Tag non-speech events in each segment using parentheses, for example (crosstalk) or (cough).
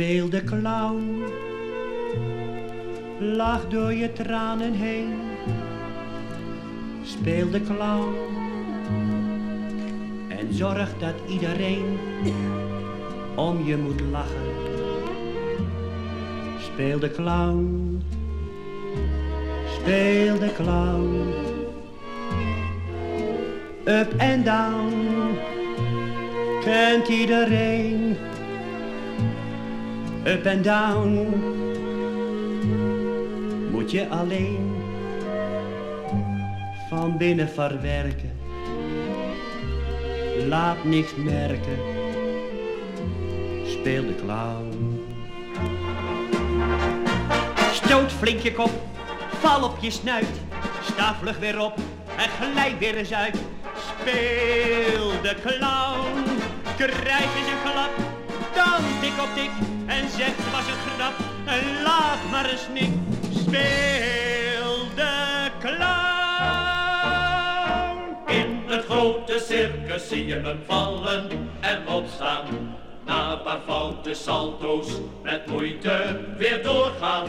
Speel de clown, lach door je tranen heen. Speel de clown en zorg dat iedereen om je moet lachen. Speel de clown, speel de clown. Up en down, kent iedereen. Up en down, moet je alleen van binnen verwerken. Laat niks merken, speel de clown. Stoot flink je kop, val op je snuit, sta vlug weer op en glij weer eens uit. Speel de clown, krijg eens een klap, dan tik op tik en zeg het was een grap en laat maar eens snik. Speel de clown. In het grote circus zie je hem vallen en opstaan. Na een paar foute salto's met moeite weer doorgaan.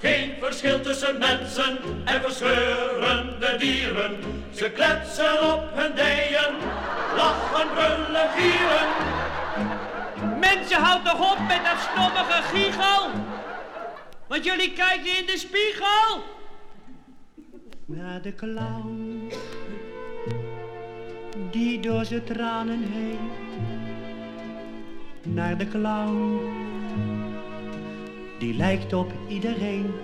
Geen verschil tussen mensen en verscheurende dieren. Ze kletsen op hun dijen, lachen, brullen, gieren. Mensen, houd toch op met dat stommige giegel. Want jullie kijken in de spiegel. Naar de clown. Die door zijn tranen heen. Naar de clown. Die lijkt op iedereen.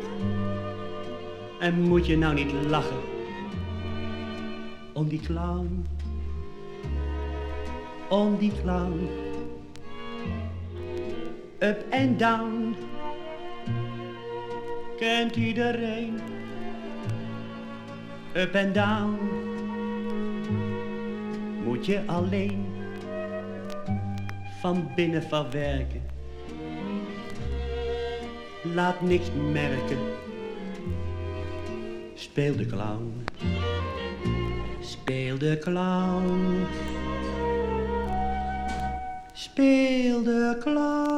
En moet je nou niet lachen. Om die clown. Om die clown up en down. Kent iedereen. Up en down. Moet je alleen van binnen verwerken. Laat niks merken. Speel de clown. Speel de clown. Speel de clown.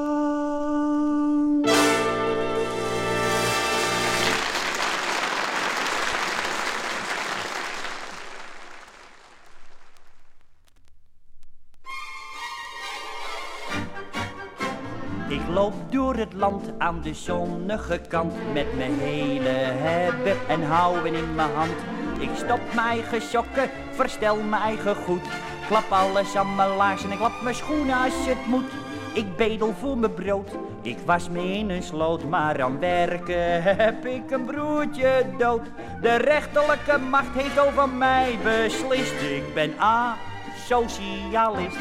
Ik loop door het land aan de zonnige kant met mijn hele hebben en houden in mijn hand. Ik stop mijn eigen sokken, verstel mijn goed. Klap alles aan mijn laarzen en klap mijn schoenen als het moet. Ik bedel voor mijn brood, ik was me in een sloot, maar aan werken heb ik een broertje dood. De rechterlijke macht heeft over mij beslist, ik ben a-socialist.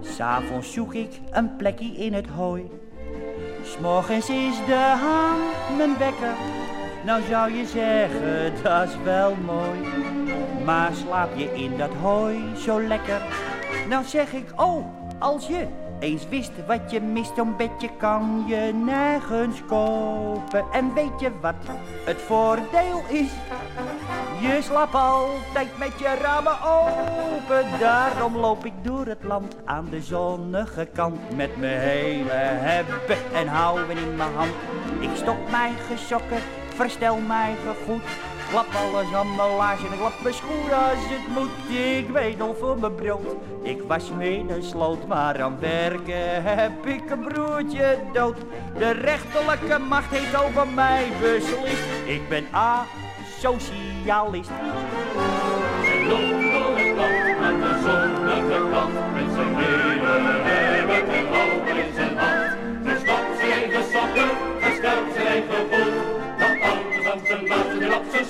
S'avonds zoek ik een plekje in het hooi. S'morgens is de haan mijn wekker. Nou zou je zeggen, dat is wel mooi. Maar slaap je in dat hooi zo lekker? Nou zeg ik, oh, als je eens wist wat je mist, zo'n bedje kan je nergens kopen. En weet je wat het voordeel is? Je slaapt altijd met je ramen open. Daarom loop ik door het land aan de zonnige kant. Met mijn hele hebben en houden in mijn hand. Ik stop mijn gesokken, verstel mijn goed. Klap alles aan mijn laars en ik klap mijn schoenen als het moet. Ik weet al voor mijn brood, ik was me in een sloot. Maar aan werken heb ik een broertje dood. De rechterlijke macht heeft over mij beslist. Ik ben a-socialist.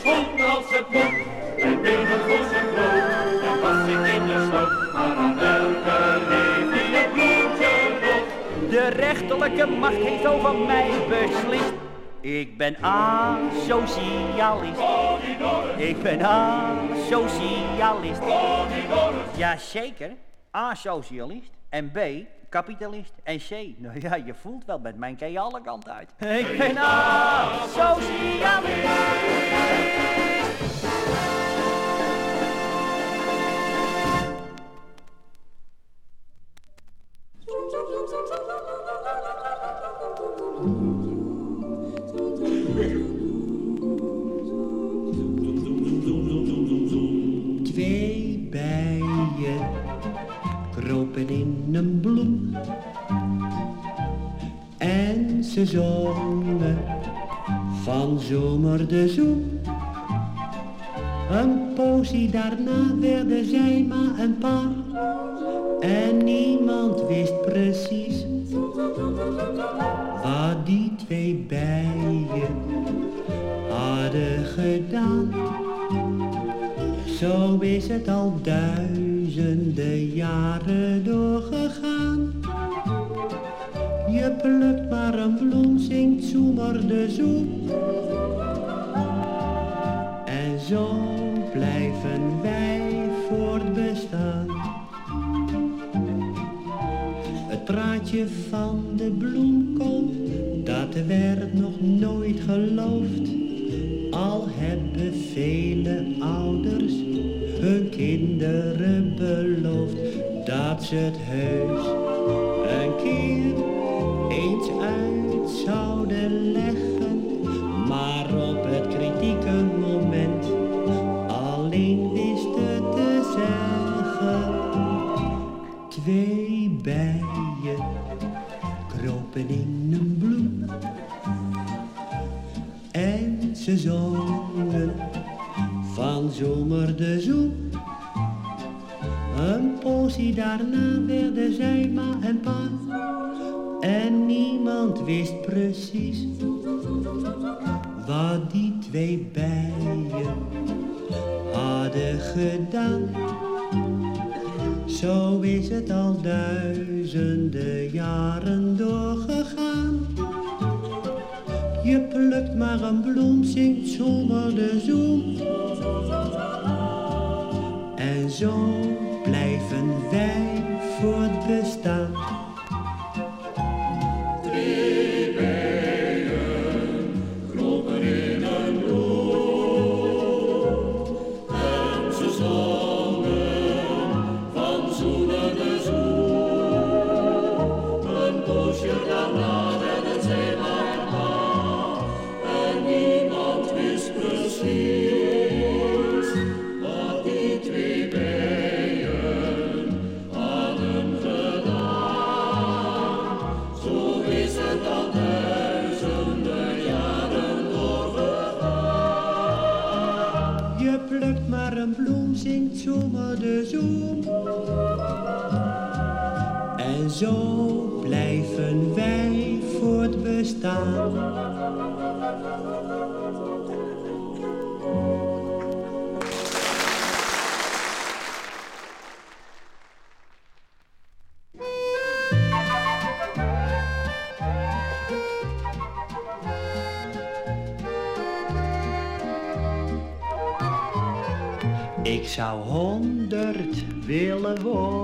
En schoenen als het moet. Hij beelden voor zijn brood, en was ik in de sloot. Maar aan welke hij het bloedje dood? De rechterlijke macht heeft over mij beslist. Ik ben a-socialist. Ik ben a-socialist. Jazeker, a-socialist. En B, kapitalist. En C, nou ja, je voelt wel, met mijn kan je alle kanten uit. Ik ben a-socialist. kropen daarna werden zij maar een paar. En niemand wist precies wat die twee bijen hadden gedaan. Zo is het al duizenden jaren doorgegaan. Je plukt maar een bloem, zingt zoemer de zoem. En zo van de bloemkool, dat werd nog nooit geloofd. Al hebben vele ouders hun kinderen beloofd dat ze het heus een keer eens uit zouden leggen. Maar op het wat die twee bijen hadden gedaan. Zo is het al duizenden jaren doorgegaan. Je plukt maar een bloem, zingt zomer de zoen. En zo blijven wij voortbestaan. Zo blijven wij voortbestaan. Ik zou honderd willen worden,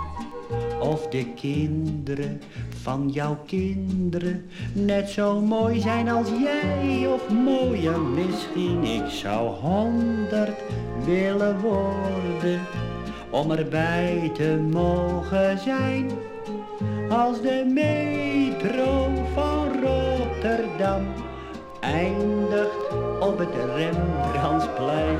of de kinderen van jouw kinderen net zo mooi zijn als jij of mooier misschien. Ik zou honderd willen worden om erbij te mogen zijn. Als de metro van Rotterdam eindigt op het Rembrandtsplein.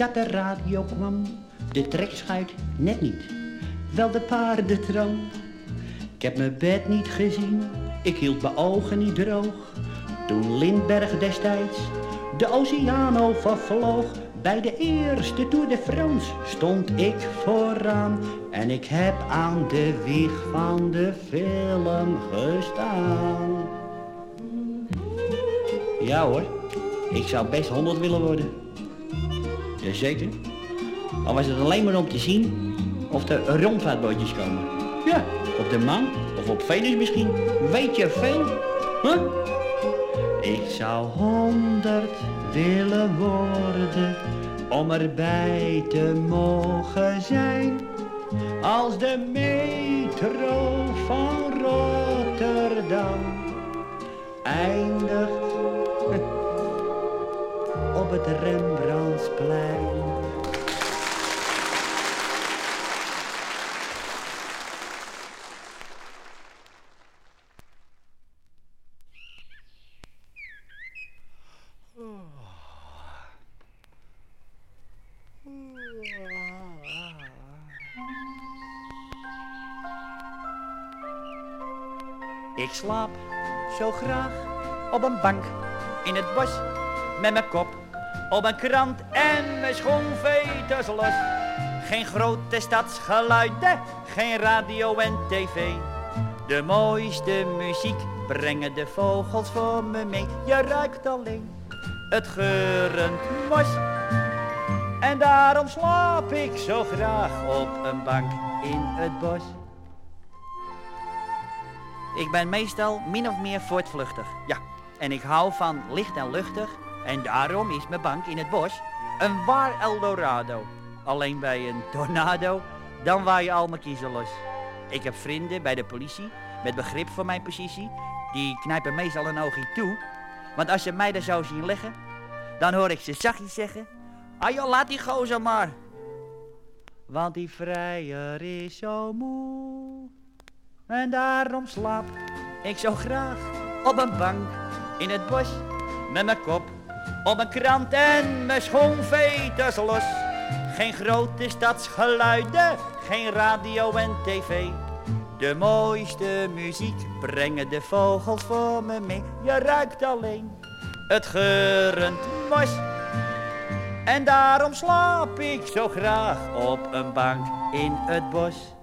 dat de radio kwam, de trekschuit net niet, wel de paardentram. Ik heb mijn bed niet gezien, ik hield mijn ogen niet droog. Toen Lindbergh destijds de Oceaan vervloog, bij de eerste Tour de France stond ik vooraan. En ik heb aan de wieg van de film gestaan. Ja hoor, ik zou best honderd willen worden. Jazeker. Al was het alleen maar om te zien of er rondvaartbootjes komen. Ja, op de maan of op Venus misschien. Weet je veel? Huh? Ik zou honderd willen worden om erbij te mogen zijn. Als de metro van Rotterdam eindigt (laughs) op het Rembrandtsplein. Ik slaap zo graag op een bank in het bos met mijn kop op een krant en mijn schoenveters los. Geen grote stadsgeluiden, geen radio en tv. De mooiste muziek brengen de vogels voor me mee. Je ruikt alleen het geurend mos. En daarom slaap ik zo graag op een bank in het bos. Ik ben meestal min of meer voortvluchtig. Ja, en ik hou van licht en luchtig. En daarom is mijn bank in het bos een waar Eldorado. Alleen bij een tornado, dan waai je al mijn kiezen los. Ik heb vrienden bij de politie met begrip voor mijn positie. Die knijpen meestal een oogje toe. Want als ze mij daar zo zien liggen, dan hoor ik ze zachtjes zeggen... Ah joh, laat die gozer maar. Want die vrijer is zo moe. En daarom slaap ik zo graag op een bank in het bos met mijn kop op een krant en mijn schoonveters los. Geen grote stadsgeluiden, geen radio en tv. De mooiste muziek brengen de vogels voor me mee. Je ruikt alleen het geurend mos. En daarom slaap ik zo graag op een bank in het bos.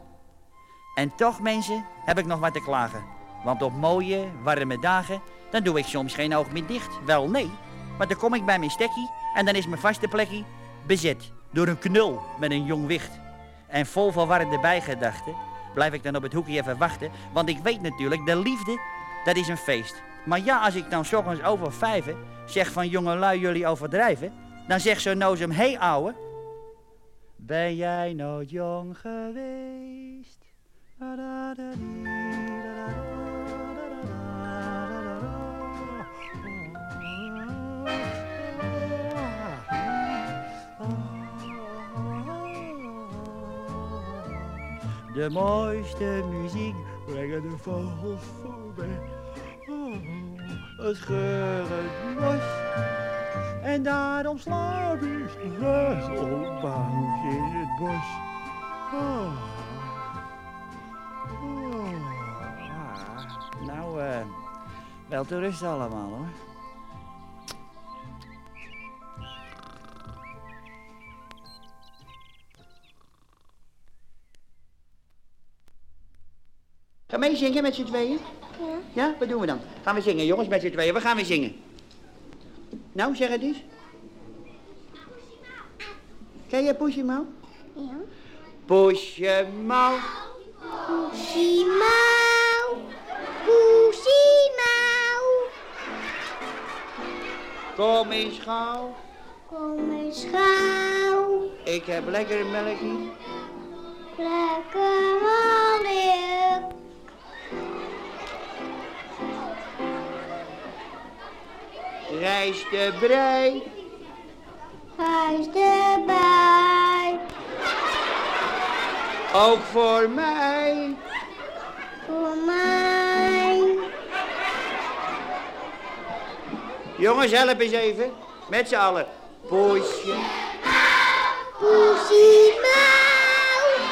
En toch, mensen, heb ik nog wat te klagen. Want op mooie, warme dagen, dan doe ik soms geen oog meer dicht. Wel, nee. Maar dan kom ik bij mijn stekkie en dan is mijn vaste plekje bezet. Door een knul met een jong wicht. En vol verwarrende bijgedachten blijf ik dan op het hoekje even wachten. Want ik weet natuurlijk, de liefde, dat is een feest. Maar ja, als ik dan s ochtends over vijven zeg van jongelui jullie overdrijven. Dan zegt zo'n nozem, hé hey, ouwe. Ben jij nooit jong geweest? De mooiste muziek brengen de vogels voorbij. Oh, het geurend bos. En daarom slaap ik graag op in het bos. Oh. Nou, eh, wel te rust allemaal hoor. Gaan we zingen met z'n tweeën? Ja. Ja, wat doen we dan? Gaan we zingen, jongens, met z'n tweeën. Waar gaan we zingen? Nou, zeg het eens. Ken je Poesje? Ja. Poesje Mouw. Poesie Kom eens gauw. kom eens gauw. Ik heb lekker melkje. Lekker melk. Rijst de brei. Huis erbij. Ook voor mij. Voor mij. Jongens, help eens even. Met z'n allen. Poesje. Poesie Mouw,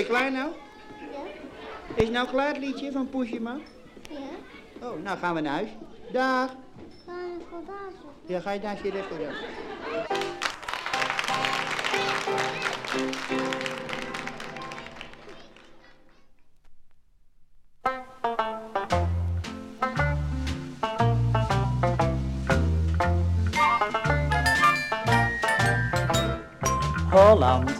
je klaar nou? Ja. Is nou klaar het liedje van Poesje Man? Ja, Oh, nou gaan we naar huis. Dag. zo. Ja, ga je daar zitten voor jou. Holland,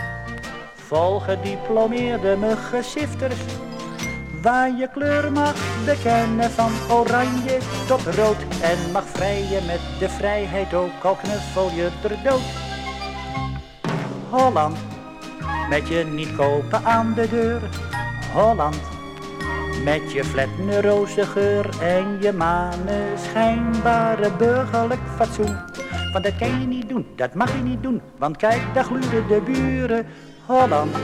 Vol gediplomeerde muggesifters. Waar je kleur mag bekennen van oranje tot rood. En mag vrijen met de vrijheid ook al knuffel je ter dood. Holland, met je niet kopen aan de deur. Holland, met je flat roze geur en je maneschijnbare burgerlijk fatsoen. Want dat kan je niet doen, dat mag je niet doen, want kijk, daar gluren de buren. Holland,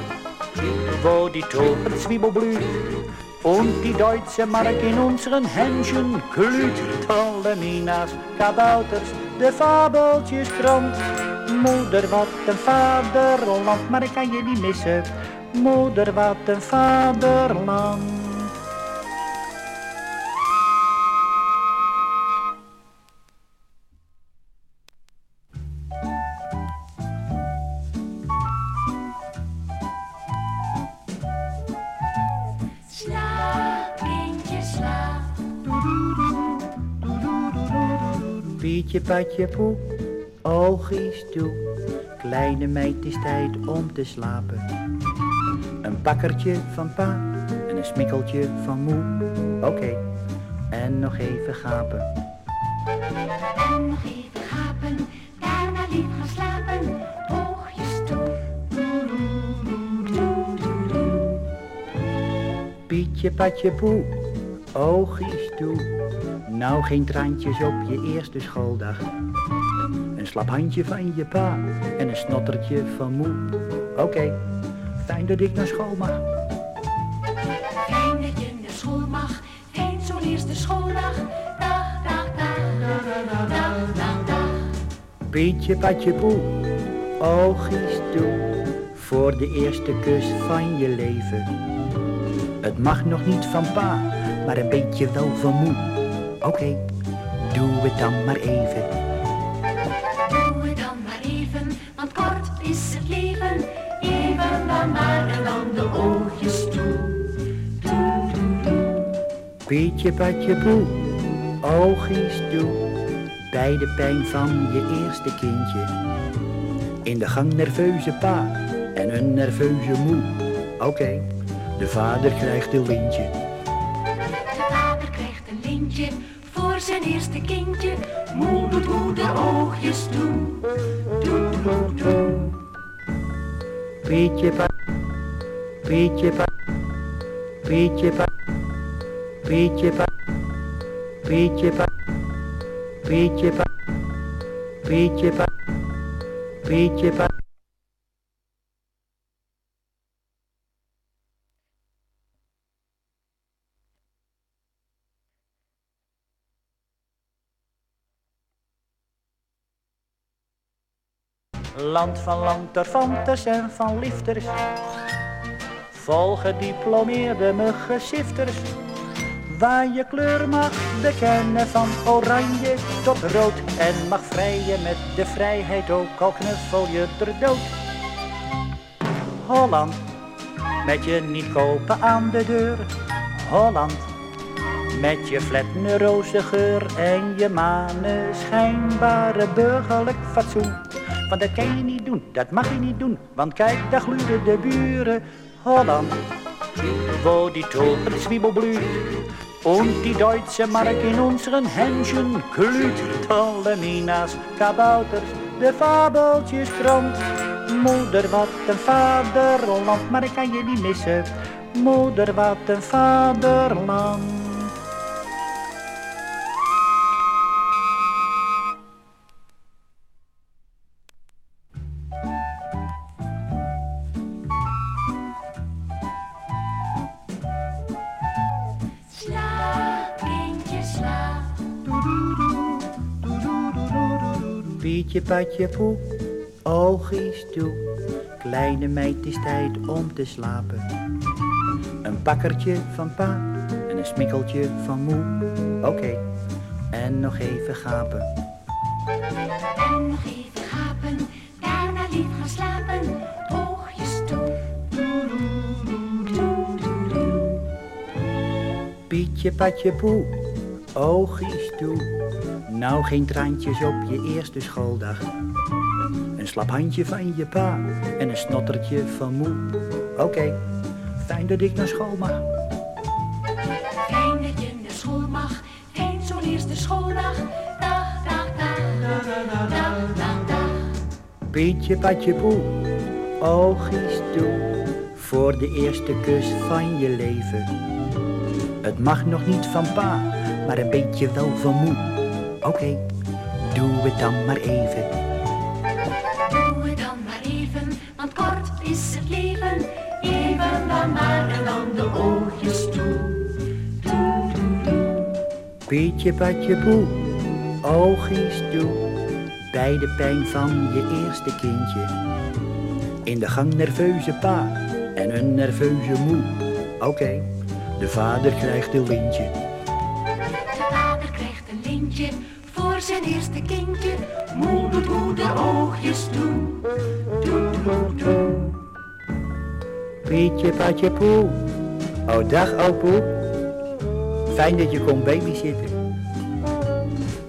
wo die Tulpen zwiebelblüht und die deutsche Mark in unseren Händchen glüht. Tolle Minas, kabouters, de fabeltjes krant. Moeder, wat een vaderland, maar ik kan niet missen. Moeder, wat een vaderland. Pietje, patje, poe, oogjes toe. Kleine meid, is tijd om te slapen. Een bakkertje van pa en een smikkeltje van moe. Oké, en nog even gapen. En nog even gapen, daarna lief gaan slapen. Oogjes toe. Pietje, patje, poe, oogjes. Nou geen traantjes op je eerste schooldag. Een slap handje van je pa en een snottertje van moe. Oké, fijn dat ik naar school mag. Fijn dat je naar school mag. Fijn zo'n eerste schooldag. Dag, dag, dag. Dag, dag, dag. Pietje, patje, poe, oogjes toe. Voor de eerste kus van je leven. Het mag nog niet van pa, maar een beetje wel van moe. Oké, doe het dan maar even. Doe het dan maar even, want kort is het leven. Even dan maar en dan de oogjes toe. Toe, toe, toe. Pietje, patje, poe, oogjes toe. Bij de pijn van je eerste kindje. In de gang nerveuze pa en een nerveuze moe. Oké, de vader krijgt een lintje. Eerste kindje. Moe doet oogjes toe. Toe, toe, toe. Pietje, pa, Pietje, pa, Pietje, pa, Pietje, pa, Pietje, pa, Pietje, pa, Pietje, pa, Pietje, pa. Land van lanterfantes en van lifters. Vol gediplomeerde muggensifters. Waar je kleur mag bekennen van oranje tot rood. En mag vrijen met de vrijheid ook al knuffel je er dood. Holland, met je niet kopen aan de deur. Holland, met je flatne roze geur en je maneschijnbare burgerlijk fatsoen. Want dat kan je niet doen, dat mag je niet doen, want kijk, daar gluren de buren. Holland, wo die Tulpen zwiebelblüht und die deutsche Mark in unseren Händchen glüht. Tolle Minas, kabouters, de fabeltjes strand. Moeder, wat een vaderland, maar ik kan je niet missen. Moeder, wat een vaderland. Pietje, patje, poe, oogjes toe. Kleine meid, is tijd om te slapen. Een bakkertje van pa en een smikkeltje van moe. Oké, en nog even gapen. En nog even gapen, daarna lief gaan slapen. Oogjes toe. Pietje, patje, poe, oogjes toe. Nou geen traantjes op je eerste schooldag. Een slap handje van je pa en een snottertje van moe. Oké, fijn dat ik naar school mag. Fijn dat je naar school mag. Fijn zo'n eerste schooldag. Dag, dag, dag. Dag, dag, dag. Pietje, patje, poe, oogjes toe. Voor de eerste kus van je leven. Het mag nog niet van pa, maar een beetje wel van moe. Oké, doe het dan maar even. Doe het dan maar even, want kort is het leven. Even dan maar en dan de oogjes toe. Toe, toe, toe. Pietje, patje, poe, oogjes toe. Bij de pijn van je eerste kindje. In de gang nerveuze pa en een nerveuze moe. Oké, de vader krijgt een lintje. Toe. Pietje, patje, poe. Oh, dag, opoe. Fijn dat je komt babysitten.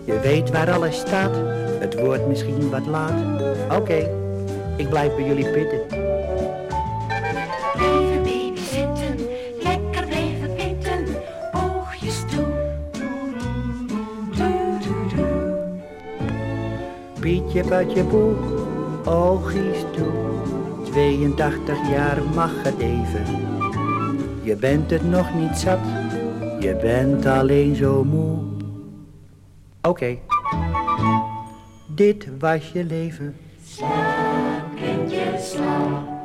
Je weet waar alles staat, het wordt misschien wat laat. Oké, ik blijf bij jullie pitten. Blijven baby zitten, lekker blijven pitten, oogjes toe. Doe, doe, doe. Pietje, patje, poe, oogjes toe. 82 jaar mag het even. Je bent het nog niet zat, je bent alleen zo moe. Oké. Dit was je leven. Slaap, kindje, slaap.